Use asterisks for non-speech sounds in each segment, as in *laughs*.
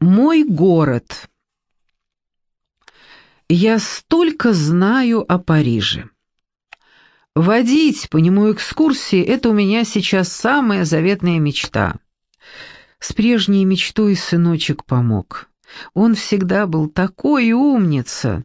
Мой город. Я столько знаю о Париже. Водить по нему экскурсии — это у меня сейчас самая заветная мечта. С прежней мечтой сыночек помог. Он всегда был такой умница.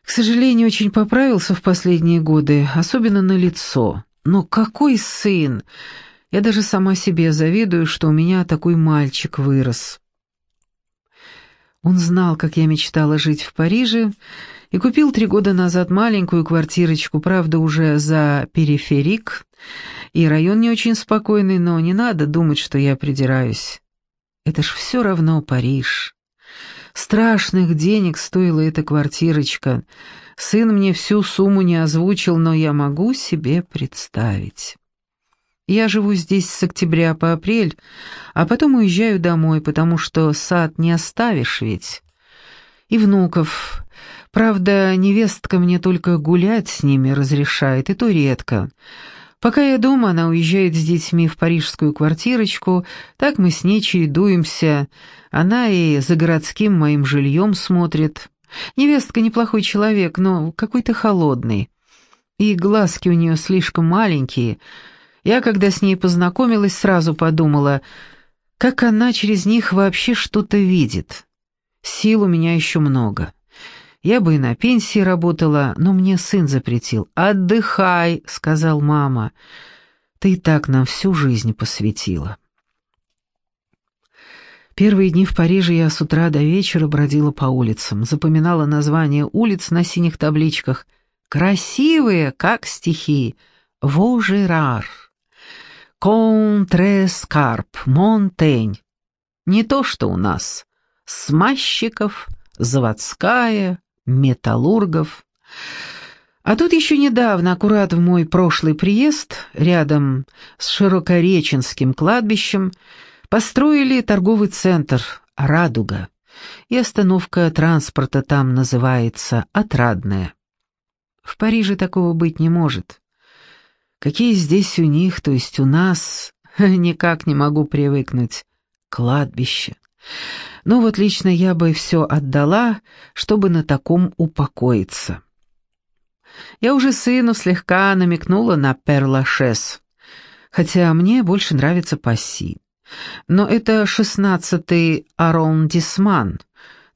К сожалению, очень поправился в последние годы, особенно на лицо. Но какой сын! Я даже сама себе завидую, что у меня такой мальчик вырос. Он знал, как я мечтала жить в Париже, и купил три года назад маленькую квартирочку, правда, уже за периферик, и район не очень спокойный, но не надо думать, что я придираюсь. Это ж все равно Париж. Страшных денег стоила эта квартирочка. Сын мне всю сумму не озвучил, но я могу себе представить. Я живу здесь с октября по апрель, а потом уезжаю домой, потому что сад не оставишь ведь. И внуков. Правда, невестка мне только гулять с ними разрешает, и то редко. Пока я дома, она уезжает с детьми в парижскую квартирочку, так мы с ней чередуемся. Она и за городским моим жильем смотрит. Невестка неплохой человек, но какой-то холодный. И глазки у нее слишком маленькие — я, когда с ней познакомилась, сразу подумала, как она через них вообще что-то видит. Сил у меня еще много. Я бы и на пенсии работала, но мне сын запретил. «Отдыхай», — сказал мама. «Ты так нам всю жизнь посвятила». Первые дни в Париже я с утра до вечера бродила по улицам, запоминала названия улиц на синих табличках. Красивые, как стихи. «Вожерар». Контрескарп, Монтень. Не то, что у нас. Смазчиков, заводская, металлургов. А тут еще недавно, аккурат в мой прошлый приезд, рядом с Широкореченским кладбищем, построили торговый центр «Радуга», и остановка транспорта там называется «Отрадная». В Париже такого быть не может. Какие здесь у них, то есть у нас, *laughs* никак не могу привыкнуть. Кладбище. Ну вот лично я бы все отдала, чтобы на таком упокоиться. Я уже сыну слегка намекнула на Перлашес, хотя мне больше нравится Пасси. Но это шестнадцатый арондисман,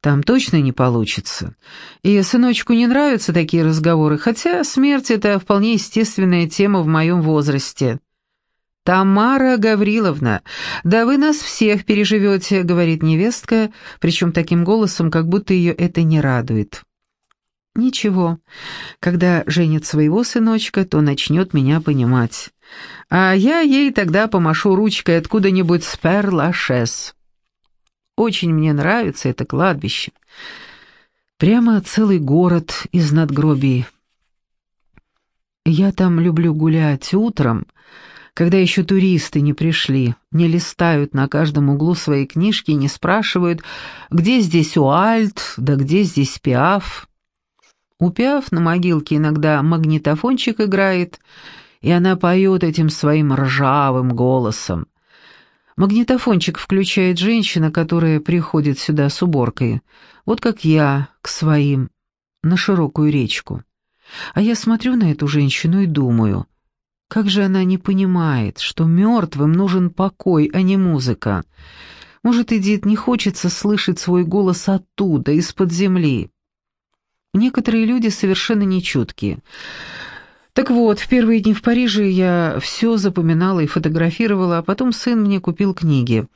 там точно не получится. И сыночку не нравятся такие разговоры, хотя смерть — это вполне естественная тема в моем возрасте. «Тамара Гавриловна, да вы нас всех переживете», — говорит невестка, причем таким голосом, как будто ее это не радует. «Ничего, когда женит своего сыночка, то начнет меня понимать. А я ей тогда помашу ручкой откуда-нибудь с Перлашес». Очень мне нравится это кладбище. Прямо целый город из надгробий. Я там люблю гулять утром, когда еще туристы не пришли, не листают на каждом углу свои книжки и не спрашивают, где здесь Уальт, да где здесь Пиаф. У Пиаф на могилке иногда магнитофончик играет, и она поет этим своим ржавым голосом. Магнитофончик включает женщина, которая приходит сюда с уборкой, вот как я, к своим, на широкую речку. А я смотрю на эту женщину и думаю, как же она не понимает, что мертвым нужен покой, а не музыка. Может, Эдит не хочется слышать свой голос оттуда, из-под земли. Некоторые люди совершенно нечуткие. Так вот, в первые дни в Париже я все запоминала и фотографировала, а потом сын мне купил книги.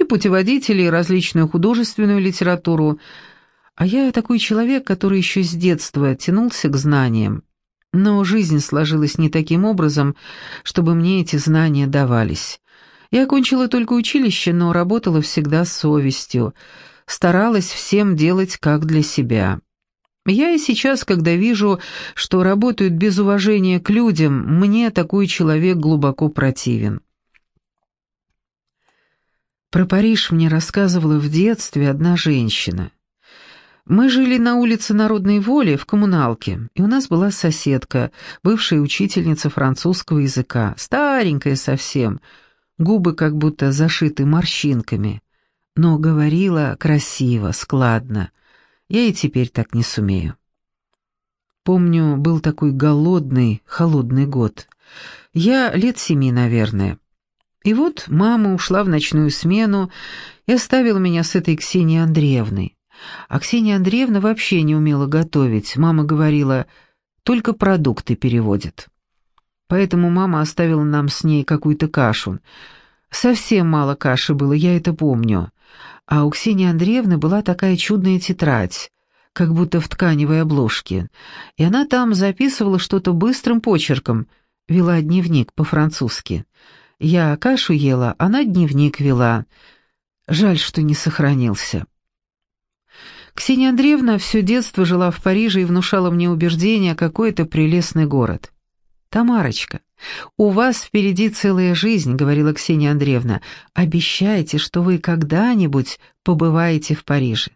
И путеводители, и различную художественную литературу. А я такой человек, который еще с детства тянулся к знаниям. Но жизнь сложилась не таким образом, чтобы мне эти знания давались. Я окончила только училище, но работала всегда с совестью. Старалась всем делать как для себя. Я и сейчас, когда вижу, что работают без уважения к людям, мне такой человек глубоко противен. Про Париж мне рассказывала в детстве одна женщина. Мы жили на улице Народной Воли в коммуналке, и у нас была соседка, бывшая учительница французского языка, старенькая совсем, губы как будто зашиты морщинками. но говорила красиво, складно. Я и теперь так не сумею. Помню, был такой голодный, холодный год. Я лет семи, наверное. И вот мама ушла в ночную смену и оставила меня с этой Ксенией Андреевной. А Ксения Андреевна вообще не умела готовить. Мама говорила, только продукты переводят. Поэтому мама оставила нам с ней какую-то кашу. Совсем мало каши было, я это помню. А у Ксении Андреевны была такая чудная тетрадь, как будто в тканевой обложке, и она там записывала что-то быстрым почерком, вела дневник по-французски. Я кашу ела, она дневник вела. Жаль, что не сохранился. Ксения Андреевна все детство жила в Париже и внушала мне убеждение, какой это прелестный город. «Тамарочка, у вас впереди целая жизнь», — говорила Ксения Андреевна. «Обещайте, что вы когда-нибудь побываете в Париже.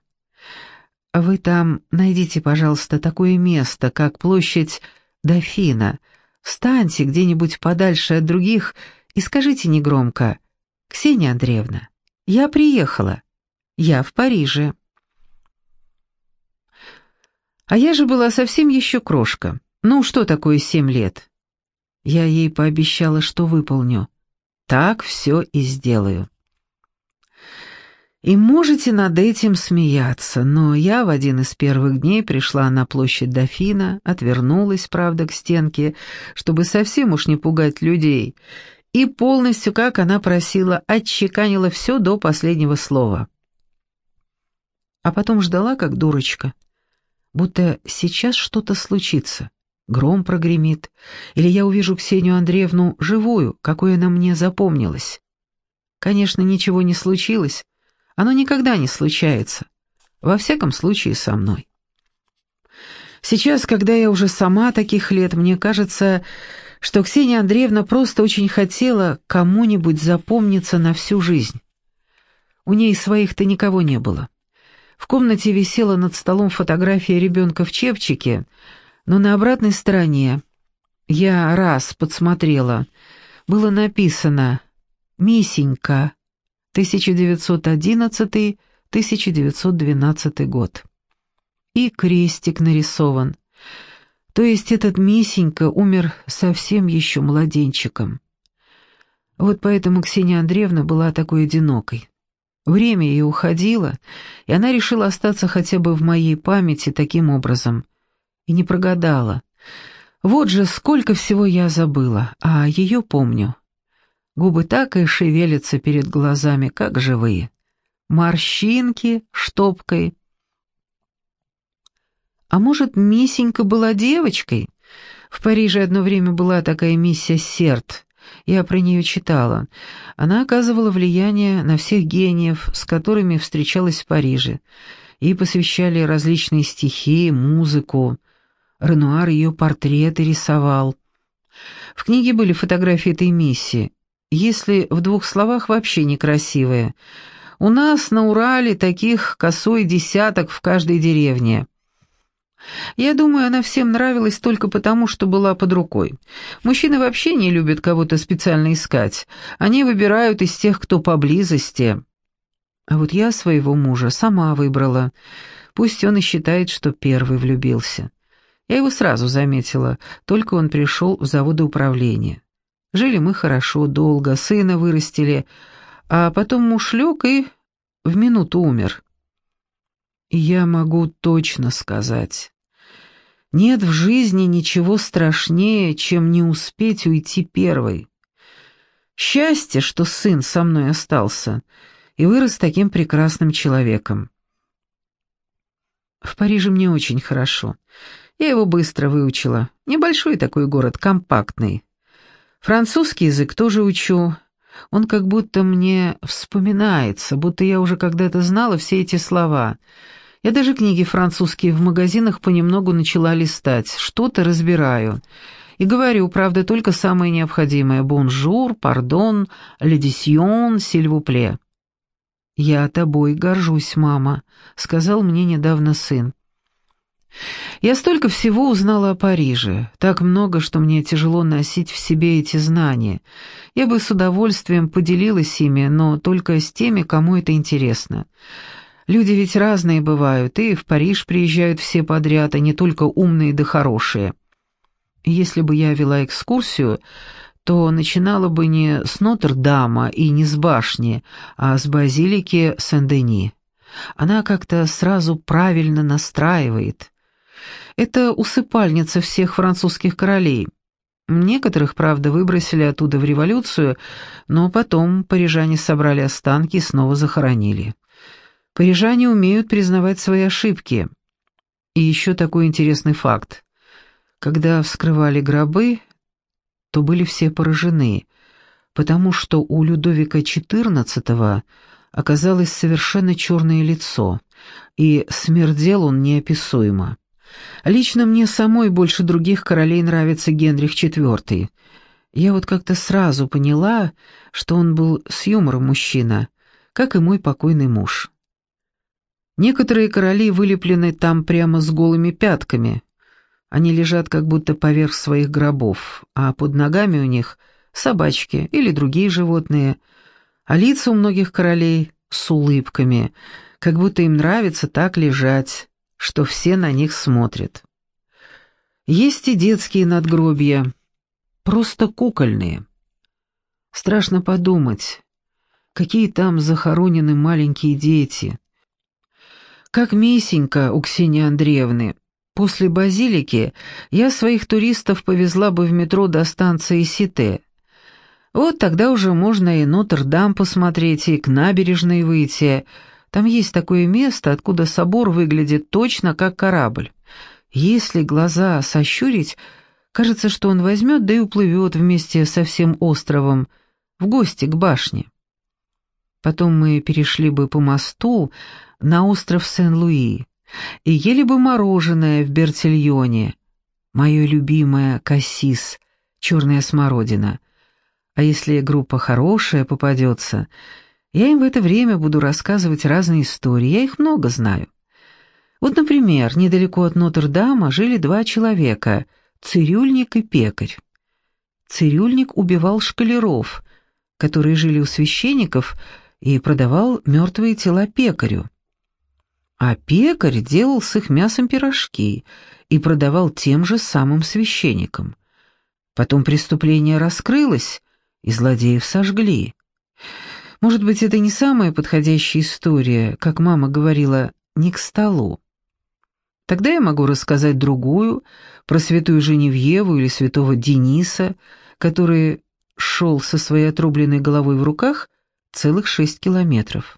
Вы там найдите, пожалуйста, такое место, как площадь Дофина. Встаньте где-нибудь подальше от других и скажите негромко, «Ксения Андреевна, я приехала. Я в Париже». А я же была совсем еще крошка. Ну, что такое семь лет? Я ей пообещала, что выполню. Так все и сделаю. И можете над этим смеяться, но я в один из первых дней пришла на площадь Дофина, отвернулась, правда, к стенке, чтобы совсем уж не пугать людей, и полностью, как она просила, отчеканила все до последнего слова. А потом ждала, как дурочка будто сейчас что-то случится. Гром прогремит, или я увижу Ксению Андреевну живую, какой она мне запомнилась. Конечно, ничего не случилось, оно никогда не случается, во всяком случае со мной. Сейчас, когда я уже сама таких лет, мне кажется, что Ксения Андреевна просто очень хотела кому-нибудь запомниться на всю жизнь. У ней своих-то никого не было. В комнате висела над столом фотография ребенка в чепчике, но на обратной стороне, я раз подсмотрела, было написано «Мисенька, 1911-1912 год». И крестик нарисован. То есть этот Мисенька умер совсем еще младенчиком. Вот поэтому Ксения Андреевна была такой одинокой. Время ее уходило, и она решила остаться хотя бы в моей памяти таким образом. И не прогадала. Вот же сколько всего я забыла, а ее помню. Губы так и шевелятся перед глазами, как живые. Морщинки штопкой. А может, Мисенька была девочкой? В Париже одно время была такая миссия Серт, я про нее читала. Она оказывала влияние на всех гениев, с которыми встречалась в Париже. Ей посвящали различные стихи, музыку. Ренуар ее портреты рисовал. В книге были фотографии этой миссии. Если в двух словах вообще некрасивые. У нас на Урале таких косой десяток в каждой деревне. Я думаю, она всем нравилась только потому, что была под рукой. Мужчины вообще не любят кого-то специально искать. Они выбирают из тех, кто поблизости. А вот я своего мужа сама выбрала. Пусть он и считает, что первый влюбился. Я его сразу заметила, только он пришел в заводы управления. Жили мы хорошо, долго, сына вырастили, а потом муж лег и в минуту умер. я могу точно сказать, нет в жизни ничего страшнее, чем не успеть уйти первой. Счастье, что сын со мной остался и вырос таким прекрасным человеком. В Париже мне очень хорошо. Я его быстро выучила. Небольшой такой город, компактный. Французский язык тоже учу. Он как будто мне вспоминается, будто я уже когда-то знала все эти слова — я даже книги французские в магазинах понемногу начала листать, что-то разбираю. И говорю, правда, только самое необходимое. «Bonjour», «Pardon», «L'addition», «S'il vous plaît». «Я тобой горжусь, мама», — сказал мне недавно сын. Я столько всего узнала о Париже, так много, что мне тяжело носить в себе эти знания. Я бы с удовольствием поделилась ими, но только с теми, кому это интересно. Люди ведь разные бывают, и в Париж приезжают все подряд, а не только умные да хорошие. Если бы я вела экскурсию, то начинала бы не с Нотр-Дама и не с башни, а с базилики Сен-Дени. Она как-то сразу правильно настраивает. Это усыпальница всех французских королей. Некоторых, правда, выбросили оттуда в революцию, но потом парижане собрали останки и снова захоронили. Парижане умеют признавать свои ошибки. И еще такой интересный факт. Когда вскрывали гробы, то были все поражены, потому что у Людовика XIV оказалось совершенно черное лицо, и смердел он неописуемо. Лично мне самой больше других королей нравится Генрих IV. Я вот как-то сразу поняла, что он был с юмором мужчина, как и мой покойный муж. Некоторые короли вылеплены там прямо с голыми пятками. Они лежат как будто поверх своих гробов, а под ногами у них собачки или другие животные, а лица у многих королей с улыбками, как будто им нравится так лежать, что все на них смотрят. Есть и детские надгробья, просто кукольные. Страшно подумать, какие там захоронены маленькие дети. Как Мисенька у Ксении Андреевны. После базилики я своих туристов повезла бы в метро до станции Сите. Вот тогда уже можно и Нотр-Дам посмотреть, и к набережной выйти, там есть такое место, откуда собор выглядит точно как корабль. Если глаза сощурить, кажется, что он возьмет да и уплывет вместе со всем островом в гости к башне. Потом мы перешли бы по мосту на остров Сен-Луи и ели бы мороженое в Бертильоне, мое любимое кассис, черная смородина. А если группа хорошая попадется, я им в это время буду рассказывать разные истории, я их много знаю. Вот, например, недалеко от Нотр-Дама жили два человека — цирюльник и пекарь. Цирюльник убивал шкалеров, которые жили у священников, и продавал мертвые тела пекарю. А пекарь делал с их мясом пирожки и продавал тем же самым священникам. Потом преступление раскрылось, и злодеев сожгли. Может быть, это не самая подходящая история, как мама говорила, не к столу. Тогда я могу рассказать другую, про святую Женевьеву или святого Дениса, который шел со своей отрубленной головой в руках целых шесть километров.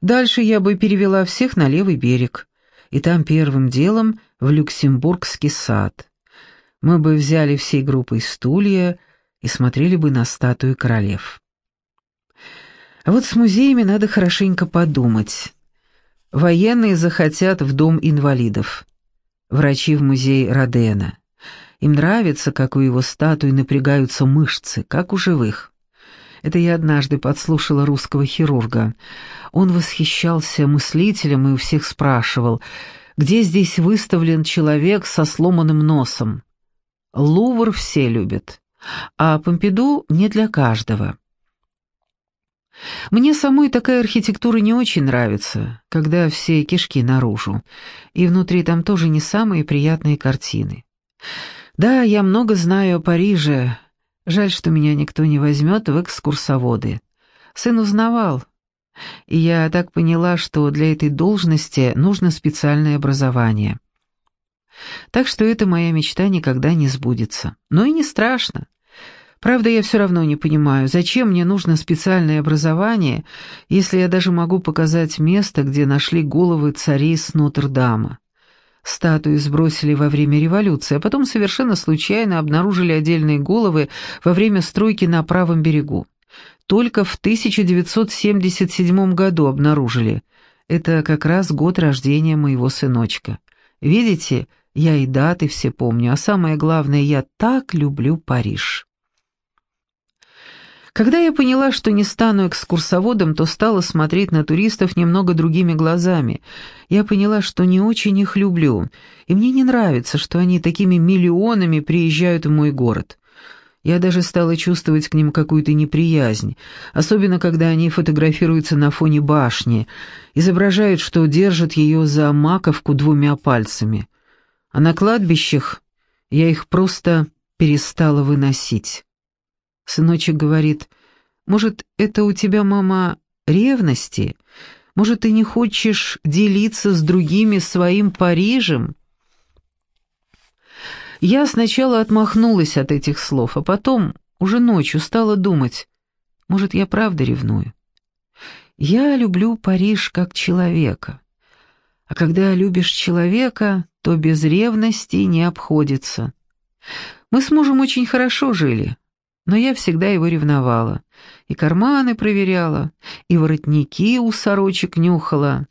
Дальше я бы перевела всех на левый берег, и там первым делом в Люксембургский сад. Мы бы взяли всей группой стулья и смотрели бы на статуи королев. А вот с музеями надо хорошенько подумать. Военные захотят в дом инвалидов. Врачи в музей Родена. Им нравится, как у его статуи напрягаются мышцы, как у живых. Это я однажды подслушала русского хирурга. Он восхищался мыслителем и у всех спрашивал, где здесь выставлен человек со сломанным носом. Лувр все любят, а Помпиду не для каждого. Мне самой такая архитектура не очень нравится, когда все кишки наружу, и внутри там тоже не самые приятные картины. Да, я много знаю о Париже, жаль, что меня никто не возьмет в экскурсоводы. Сын узнавал, и я так поняла, что для этой должности нужно специальное образование. Так что эта моя мечта никогда не сбудется. Но и не страшно. Правда, я все равно не понимаю, зачем мне нужно специальное образование, если я даже могу показать место, где нашли головы царей с Нотр-Дама. Статуи сбросили во время революции, а потом совершенно случайно обнаружили отдельные головы во время стройки на правом берегу. Только в 1977 году обнаружили. Это как раз год рождения моего сыночка. Видите, я и даты все помню, а самое главное, я так люблю Париж. Когда я поняла, что не стану экскурсоводом, то стала смотреть на туристов немного другими глазами. Я поняла, что не очень их люблю, и мне не нравится, что они такими миллионами приезжают в мой город. Я даже стала чувствовать к ним какую-то неприязнь, особенно когда они фотографируются на фоне башни, изображают, что держат ее за маковку двумя пальцами. А на кладбищах я их просто перестала выносить. Сыночек говорит, «Может, это у тебя, мама, ревности? Может, ты не хочешь делиться с другими своим Парижем?» Я сначала отмахнулась от этих слов, а потом, уже ночью, стала думать, может, я правда ревную. Я люблю Париж как человека. А когда любишь человека, то без ревности не обходится. Мы с мужем очень хорошо жили, но я всегда его ревновала. И карманы проверяла, и воротники у сорочек нюхала.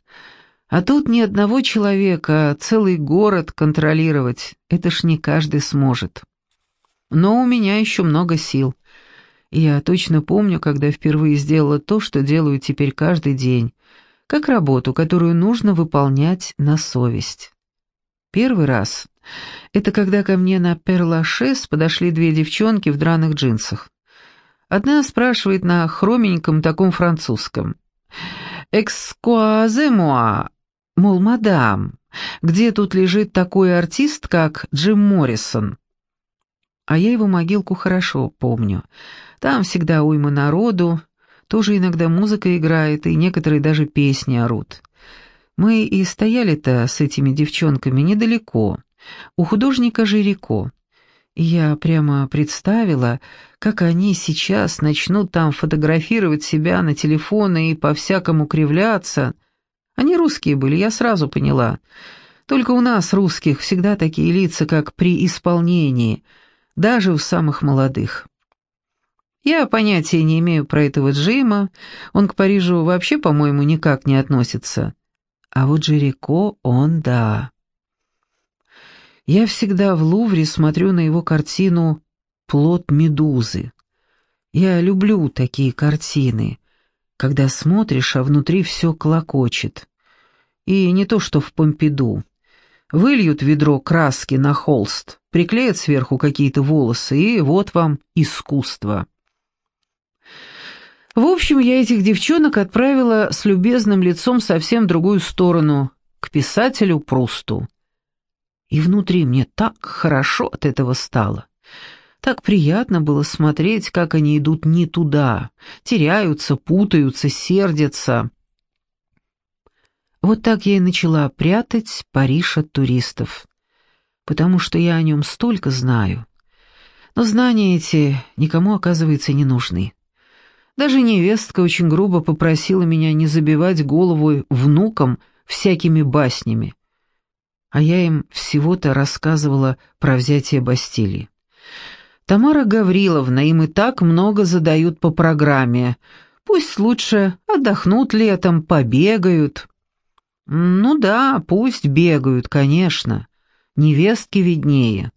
А тут ни одного человека, а целый город контролировать, это ж не каждый сможет. Но у меня еще много сил. И я точно помню, когда впервые сделала то, что делаю теперь каждый день, как работу, которую нужно выполнять на совесть. Первый раз — это когда ко мне на Перлашес подошли две девчонки в драных джинсах. Одна спрашивает на хроменьком таком французском. «Экскуазе муа, Мол, мадам, где тут лежит такой артист, как Джим Моррисон? А я его могилку хорошо помню. Там всегда уйма народу, тоже иногда музыка играет, и некоторые даже песни орут. Мы и стояли-то с этими девчонками недалеко, у художника Жирико. Я прямо представила, как они сейчас начнут там фотографировать себя на телефоны и по-всякому кривляться — они русские были, я сразу поняла. Только у нас, русских, всегда такие лица, как при исполнении, даже у самых молодых. Я понятия не имею про этого Джима, он к Парижу вообще, по-моему, никак не относится. А вот Джерико, он да. Я всегда в Лувре смотрю на его картину «Плод медузы». Я люблю такие картины, когда смотришь, а внутри все клокочет. И не то что в Помпиду. Выльют ведро краски на холст, приклеят сверху какие-то волосы, и вот вам искусство. В общем, я этих девчонок отправила с любезным лицом совсем в другую сторону, к писателю Прусту. И внутри мне так хорошо от этого стало. Так приятно было смотреть, как они идут не туда, теряются, путаются, сердятся. Вот так я и начала прятать Париж от туристов, потому что я о нем столько знаю. Но знания эти никому, оказывается, не нужны. Даже невестка очень грубо попросила меня не забивать голову внукам всякими баснями. А я им всего-то рассказывала про взятие Бастилии. Тамара Гавриловна, им и так много задают по программе. Пусть лучше отдохнут летом, побегают. Ну да, пусть бегают, конечно. Невестки виднее.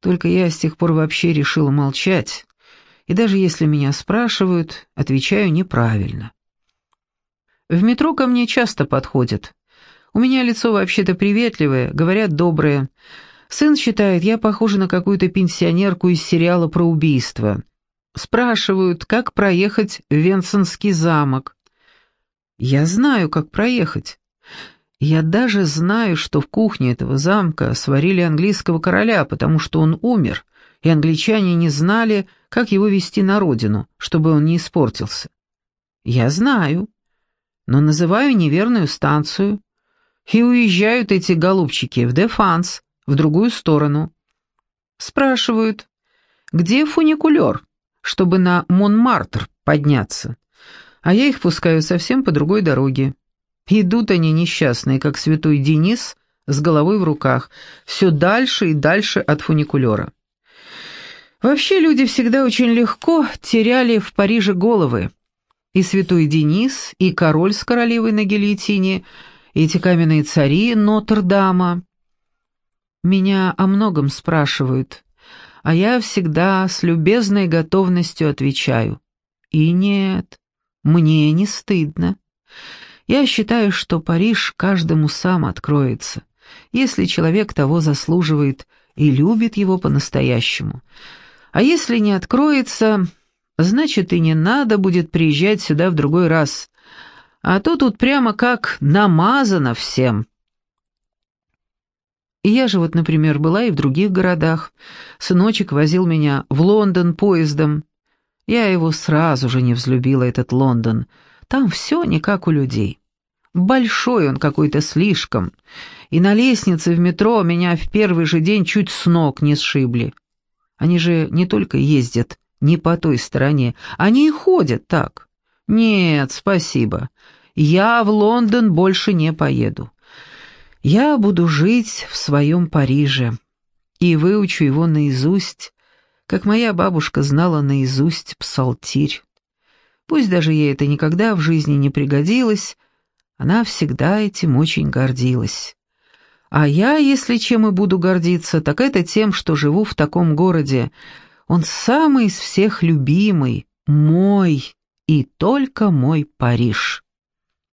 Только я с тех пор вообще решила молчать. И даже если меня спрашивают, отвечаю неправильно. В метро ко мне часто подходят. У меня лицо вообще-то приветливое, говорят доброе. Сын считает, я похожа на какую-то пенсионерку из сериала про убийство. Спрашивают, как проехать в Венсенский замок. Я знаю, как проехать. Я даже знаю, что в кухне этого замка сварили английского короля, потому что он умер, и англичане не знали, как его вести на родину, чтобы он не испортился. Я знаю, но называю неверную станцию, и уезжают эти голубчики в Дефанс, в другую сторону. Спрашивают, где фуникулер, чтобы на Монмартр подняться, а я их пускаю совсем по другой дороге. Идут они несчастные, как святой Денис, с головой в руках, все дальше и дальше от фуникулера. Вообще люди всегда очень легко теряли в Париже головы. И святой Денис, и король с королевой на гильотине, эти каменные цари Нотр-Дама. Меня о многом спрашивают, а я всегда с любезной готовностью отвечаю. И нет, мне не стыдно. Я считаю, что Париж каждому сам откроется, если человек того заслуживает и любит его по-настоящему. А если не откроется, значит и не надо будет приезжать сюда в другой раз. А то тут прямо как намазано всем. я же вот, например, была и в других городах. Сыночек возил меня в Лондон поездом. Я его сразу же не взлюбила, этот Лондон. Там все не как у людей. Большой он какой-то слишком. И на лестнице в метро меня в первый же день чуть с ног не сшибли. Они же не только ездят не по той стороне, они и ходят так. Нет, спасибо. Я в Лондон больше не поеду. Я буду жить в своем Париже и выучу его наизусть, как моя бабушка знала наизусть псалтирь. Пусть даже ей это никогда в жизни не пригодилось, она всегда этим очень гордилась. А я, если чем и буду гордиться, так это тем, что живу в таком городе. Он самый из всех любимый, мой и только мой Париж.